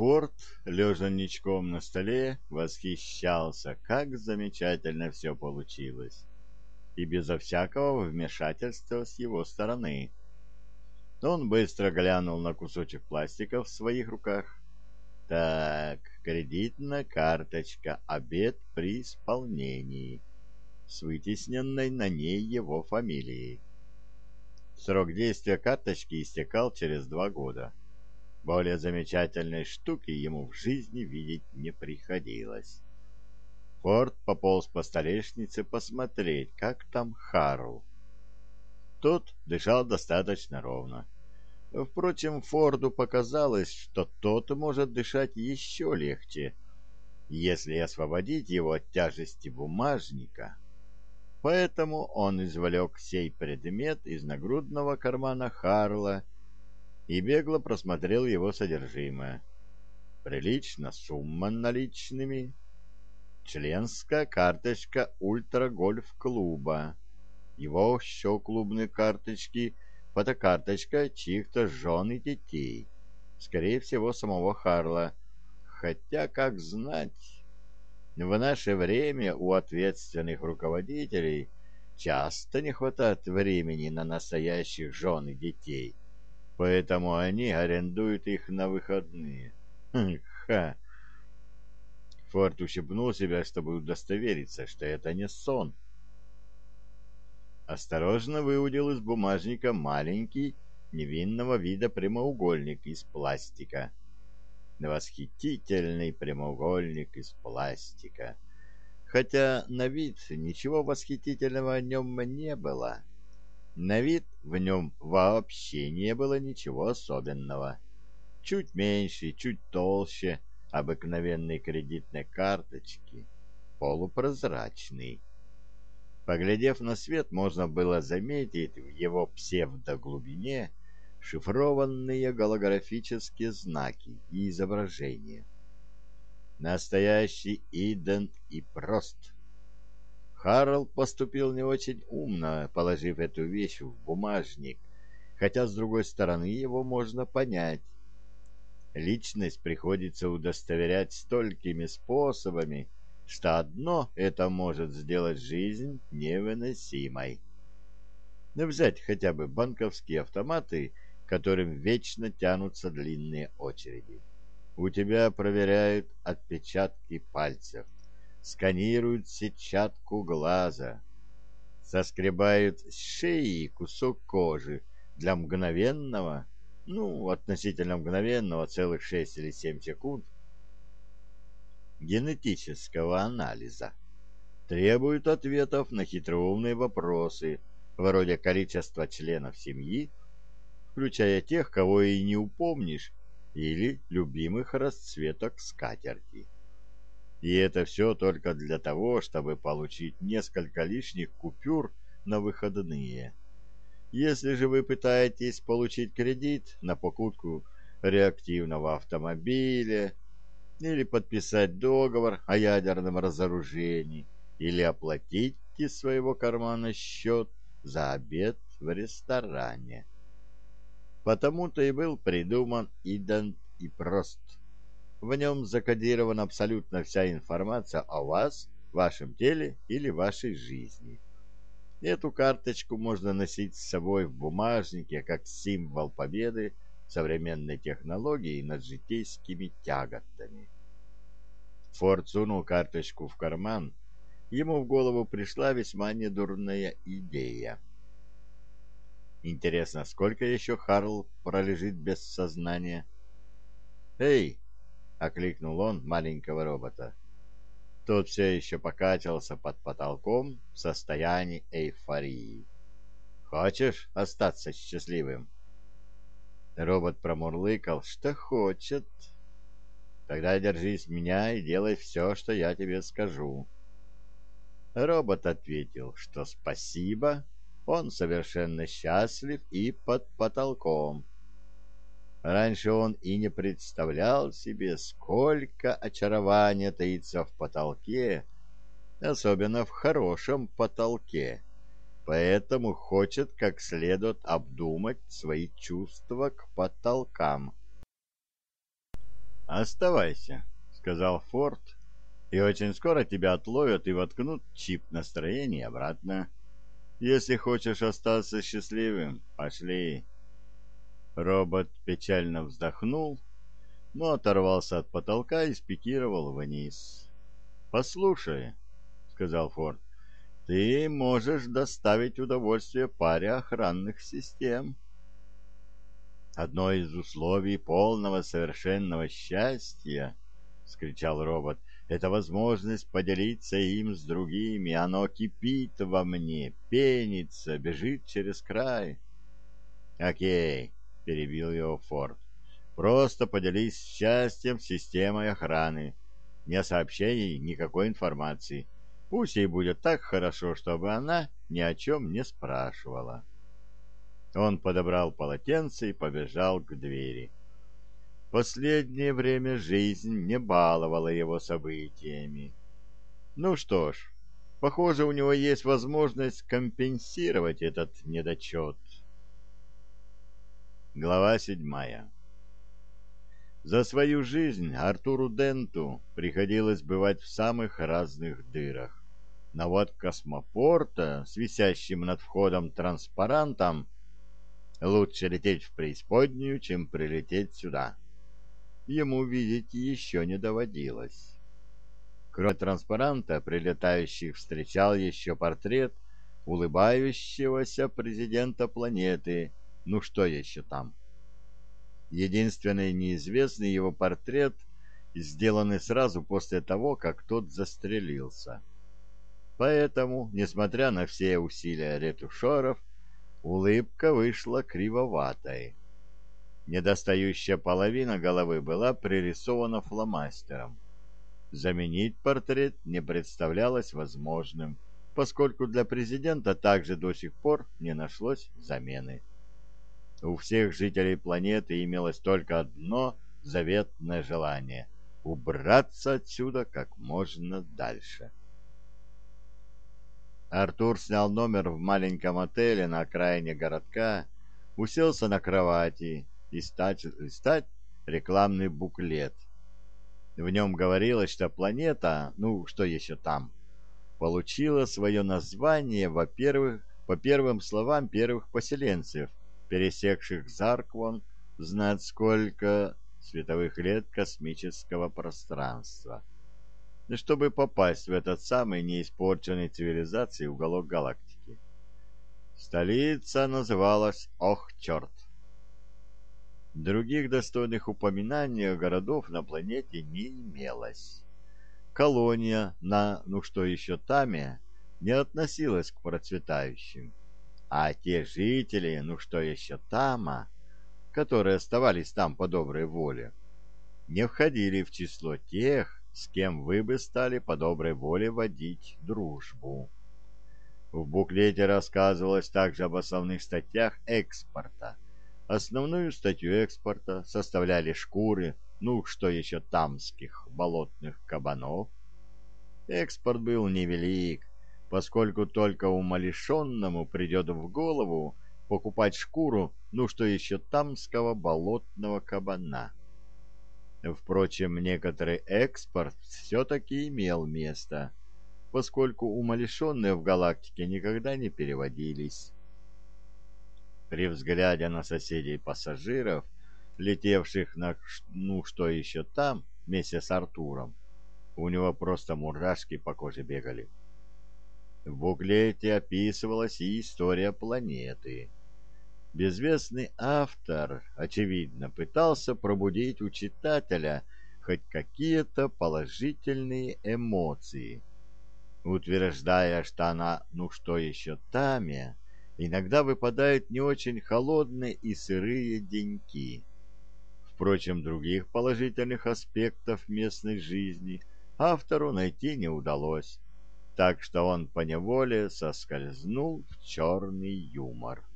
Форд, лежа ничком на столе, восхищался, как замечательно все получилось, и безо всякого вмешательства с его стороны. Он быстро глянул на кусочек пластика в своих руках. Так, кредитная карточка, обед при исполнении, с вытесненной на ней его фамилией. Срок действия карточки истекал через два года. Более замечательной штуки ему в жизни видеть не приходилось. Форд пополз по столешнице посмотреть, как там Харл. Тот дышал достаточно ровно. Впрочем, Форду показалось, что тот может дышать еще легче, если освободить его от тяжести бумажника. Поэтому он извлек сей предмет из нагрудного кармана Харла и бегло просмотрел его содержимое. Прилично сумма наличными. Членская карточка ультрагольф-клуба. Его еще клубные карточки, фотокарточка чьих-то жен и детей. Скорее всего, самого Харла. Хотя, как знать... В наше время у ответственных руководителей часто не хватает времени на настоящих жен и детей поэтому они арендуют их на выходные. Ха! Форд ущипнул себя, чтобы удостовериться, что это не сон. Осторожно выудил из бумажника маленький, невинного вида прямоугольник из пластика. Восхитительный прямоугольник из пластика. Хотя на вид ничего восхитительного о нем не было. На вид в нем вообще не было ничего особенного. Чуть меньше, чуть толще обыкновенной кредитной карточки, полупрозрачный. Поглядев на свет, можно было заметить в его псевдоглубине шифрованные голографические знаки и изображения. Настоящий идент и прост — Харл поступил не очень умно, положив эту вещь в бумажник, хотя, с другой стороны, его можно понять. Личность приходится удостоверять столькими способами, что одно это может сделать жизнь невыносимой. Но взять хотя бы банковские автоматы, которым вечно тянутся длинные очереди. У тебя проверяют отпечатки пальцев сканируют сетчатку глаза, соскребают с шеи кусок кожи для мгновенного, ну, относительно мгновенного, целых шесть или семь секунд, генетического анализа. Требуют ответов на хитроумные вопросы, вроде количества членов семьи, включая тех, кого и не упомнишь, или любимых расцветок скатерти. И это все только для того, чтобы получить несколько лишних купюр на выходные. Если же вы пытаетесь получить кредит на покупку реактивного автомобиля или подписать договор о ядерном разоружении или оплатить из своего кармана счет за обед в ресторане. Потому-то и был придуман идент и прост – в нем закодирована абсолютно вся информация о вас, вашем теле или вашей жизни. Эту карточку можно носить с собой в бумажнике как символ победы современной технологии над житейскими тяготами. Форд сунул карточку в карман. Ему в голову пришла весьма недурная идея. Интересно, сколько еще Харл пролежит без сознания? «Эй, — окликнул он маленького робота. Тот все еще покачивался под потолком в состоянии эйфории. «Хочешь остаться счастливым?» Робот промурлыкал, что хочет. «Тогда держись меня и делай все, что я тебе скажу». Робот ответил, что спасибо, он совершенно счастлив и под потолком. Раньше он и не представлял себе, сколько очарования таится в потолке, особенно в хорошем потолке, поэтому хочет как следует обдумать свои чувства к потолкам. «Оставайся», — сказал Форд, — «и очень скоро тебя отловят и воткнут чип настроения обратно. Если хочешь остаться счастливым, пошли». Робот печально вздохнул, но оторвался от потолка и спикировал вниз. «Послушай», — сказал Форд, — «ты можешь доставить удовольствие паре охранных систем». «Одно из условий полного совершенного счастья», — скричал робот, — «это возможность поделиться им с другими. Оно кипит во мне, пенится, бежит через край». «Окей», — перебил его Форд. «Просто поделись счастьем с системой охраны. Не сообщай ей никакой информации. Пусть ей будет так хорошо, чтобы она ни о чем не спрашивала». Он подобрал полотенце и побежал к двери. Последнее время жизнь не баловала его событиями. Ну что ж, похоже, у него есть возможность компенсировать этот недочет. Глава седьмая За свою жизнь Артуру Денту приходилось бывать в самых разных дырах. Но вот космопорта с висящим над входом транспарантом лучше лететь в преисподнюю, чем прилететь сюда. Ему видеть еще не доводилось. Кроме транспаранта, прилетающих встречал еще портрет улыбающегося президента планеты – ну что еще там? Единственный неизвестный его портрет, сделанный сразу после того, как тот застрелился. Поэтому, несмотря на все усилия ретушеров, улыбка вышла кривоватой. Недостающая половина головы была пририсована фломастером. Заменить портрет не представлялось возможным, поскольку для президента также до сих пор не нашлось замены. У всех жителей планеты имелось только одно заветное желание — убраться отсюда как можно дальше. Артур снял номер в маленьком отеле на окраине городка, уселся на кровати и стать листать рекламный буклет. В нем говорилось, что планета, ну, что еще там, получила свое название, во-первых, по первым словам первых поселенцев, пересекших Зарквон, знать сколько световых лет космического пространства, чтобы попасть в этот самый неиспорченный цивилизацией уголок галактики. Столица называлась Ох, черт! Других достойных упоминаний городов на планете не имелось. Колония на, ну что еще, Таме не относилась к процветающим а те жители, ну что еще тама, которые оставались там по доброй воле, не входили в число тех, с кем вы бы стали по доброй воле водить дружбу. В буклете рассказывалось также об основных статьях экспорта. Основную статью экспорта составляли шкуры, ну что еще тамских болотных кабанов. Экспорт был невелик, поскольку только умалишенному придет в голову покупать шкуру, ну что еще тамского болотного кабана. Впрочем, некоторый экспорт все-таки имел место, поскольку умалишенные в галактике никогда не переводились. При взгляде на соседей пассажиров, летевших на ну что еще там, вместе с Артуром, у него просто мурашки по коже бегали. В буклете описывалась и история планеты. Безвестный автор, очевидно, пытался пробудить у читателя хоть какие-то положительные эмоции, утверждая, что она, ну что еще, Таме, иногда выпадают не очень холодные и сырые деньки. Впрочем, других положительных аспектов местной жизни автору найти не удалось так что он поневоле соскользнул в черный юмор.